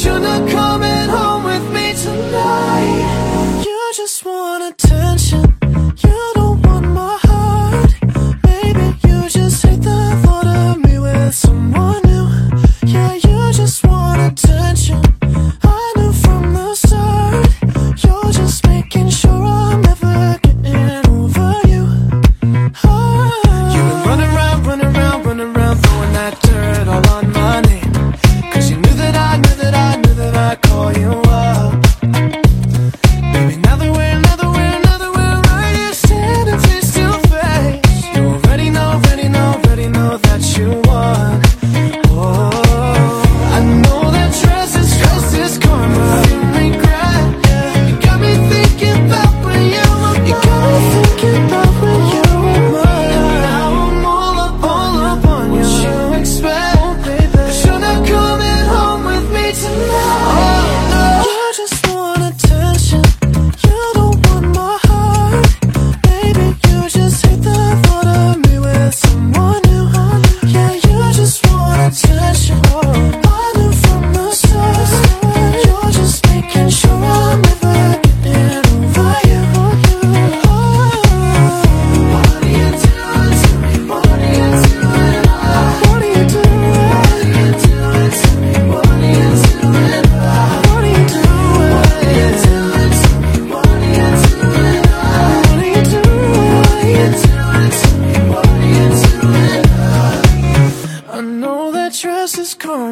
shouldn't have come home with me tonight.